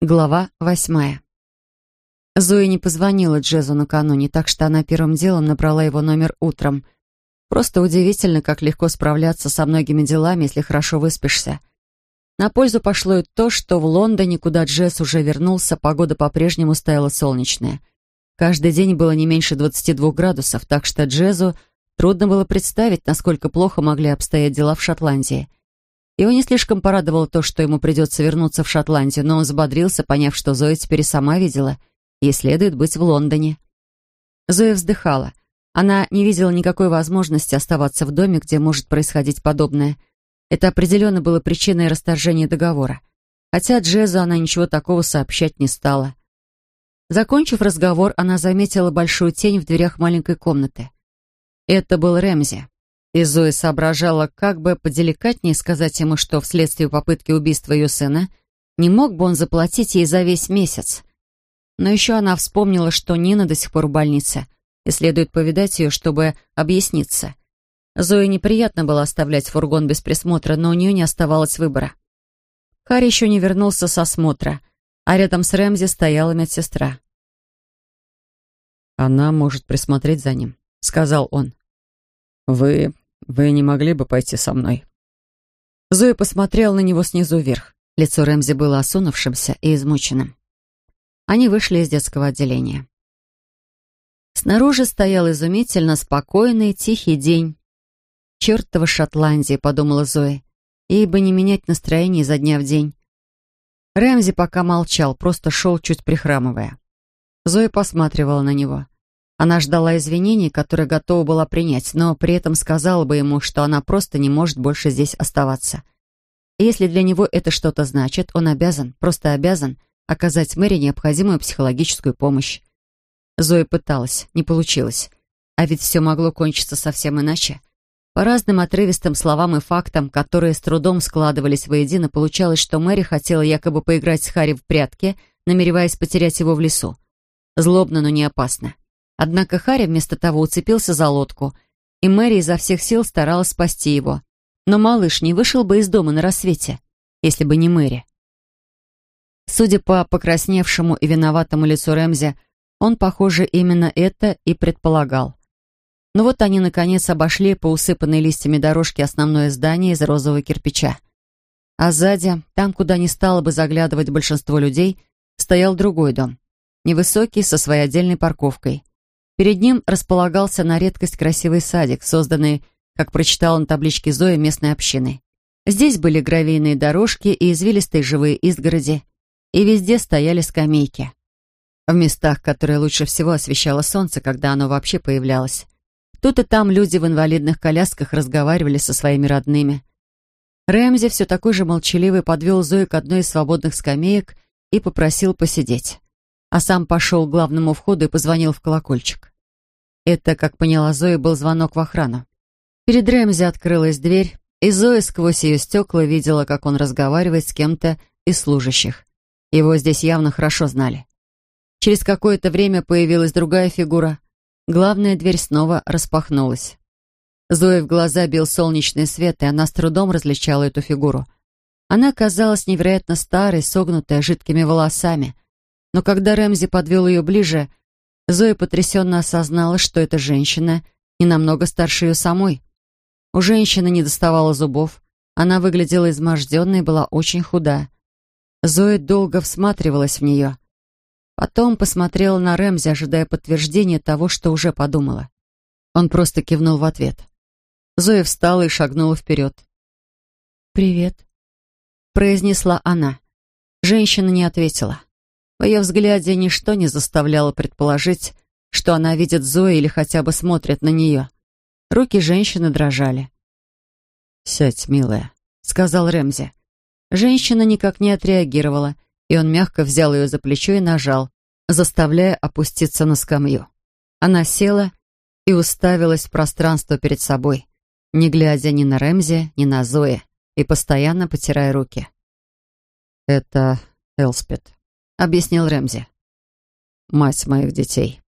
Глава восьмая. Зои не позвонила Джезу накануне, так что она первым делом набрала его номер утром. Просто удивительно, как легко справляться со многими делами, если хорошо выспишься. На пользу пошло и то, что в Лондоне, куда Джез уже вернулся, погода по-прежнему стояла солнечная. Каждый день было не меньше 22 градусов, так что Джезу трудно было представить, насколько плохо могли обстоять дела в Шотландии. Его не слишком порадовало то, что ему придется вернуться в Шотландию, но он взбодрился, поняв, что Зоя теперь сама видела. Ей следует быть в Лондоне. Зоя вздыхала. Она не видела никакой возможности оставаться в доме, где может происходить подобное. Это определенно было причиной расторжения договора. Хотя Джезу она ничего такого сообщать не стала. Закончив разговор, она заметила большую тень в дверях маленькой комнаты. Это был Рэмзи. И Зоя соображала, как бы поделикатнее сказать ему, что вследствие попытки убийства ее сына не мог бы он заплатить ей за весь месяц. Но еще она вспомнила, что Нина до сих пор в больнице, и следует повидать ее, чтобы объясниться. Зое неприятно было оставлять фургон без присмотра, но у нее не оставалось выбора. Харри еще не вернулся с осмотра, а рядом с Рэмзи стояла медсестра. «Она может присмотреть за ним», — сказал он. «Вы... вы не могли бы пойти со мной?» Зоя посмотрела на него снизу вверх. Лицо Рэмзи было осунувшимся и измученным. Они вышли из детского отделения. Снаружи стоял изумительно спокойный, тихий день. «Чертова Шотландия», — подумала Зоя, ибо не менять настроение изо дня в день. Рэмзи пока молчал, просто шел, чуть прихрамывая. Зоя посматривала на него. Она ждала извинений, которые готова была принять, но при этом сказала бы ему, что она просто не может больше здесь оставаться. И если для него это что-то значит, он обязан, просто обязан, оказать Мэри необходимую психологическую помощь. Зоя пыталась, не получилось. А ведь все могло кончиться совсем иначе. По разным отрывистым словам и фактам, которые с трудом складывались воедино, получалось, что Мэри хотела якобы поиграть с Харри в прятки, намереваясь потерять его в лесу. Злобно, но не опасно. Однако Харри вместо того уцепился за лодку, и Мэри изо всех сил старалась спасти его. Но малыш не вышел бы из дома на рассвете, если бы не Мэри. Судя по покрасневшему и виноватому лицу Рэмзи, он, похоже, именно это и предполагал. Но вот они, наконец, обошли по усыпанной листьями дорожке основное здание из розового кирпича. А сзади, там, куда не стало бы заглядывать большинство людей, стоял другой дом. Невысокий, со своей отдельной парковкой. Перед ним располагался на редкость красивый садик, созданный, как прочитала на табличке Зоя, местной общиной. Здесь были гравийные дорожки и извилистые живые изгороди, и везде стояли скамейки. В местах, которые лучше всего освещало солнце, когда оно вообще появлялось. Тут и там люди в инвалидных колясках разговаривали со своими родными. Рэмзи все такой же молчаливый подвел Зою к одной из свободных скамеек и попросил посидеть а сам пошел к главному входу и позвонил в колокольчик. Это, как поняла Зоя, был звонок в охрану. Перед Рэмзи открылась дверь, и Зоя сквозь ее стекла видела, как он разговаривает с кем-то из служащих. Его здесь явно хорошо знали. Через какое-то время появилась другая фигура. Главная дверь снова распахнулась. Зоя в глаза бил солнечный свет, и она с трудом различала эту фигуру. Она казалась невероятно старой, согнутой, жидкими волосами — но когда Рэмзи подвел ее ближе, Зоя потрясенно осознала, что эта женщина не намного старше ее самой. У женщины не доставало зубов, она выглядела изможденной и была очень худа. Зоя долго всматривалась в нее. Потом посмотрела на Рэмзи, ожидая подтверждения того, что уже подумала. Он просто кивнул в ответ. Зоя встала и шагнула вперед. «Привет», — произнесла она. Женщина не ответила. В ее взгляде ничто не заставляло предположить, что она видит Зои или хотя бы смотрит на нее. Руки женщины дрожали. «Сядь, милая», — сказал Рэмзи. Женщина никак не отреагировала, и он мягко взял ее за плечо и нажал, заставляя опуститься на скамью. Она села и уставилась в пространство перед собой, не глядя ни на Рэмзи, ни на Зои, и постоянно потирая руки. «Это Элспет», объяснил Рэмзи. «Мать моих детей».